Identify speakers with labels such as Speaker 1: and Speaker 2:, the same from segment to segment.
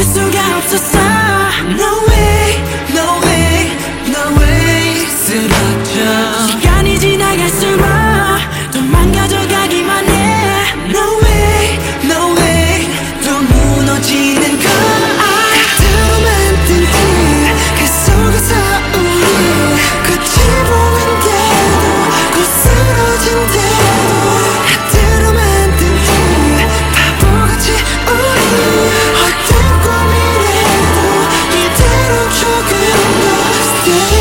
Speaker 1: disregard society you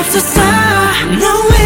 Speaker 1: 없었어. 너의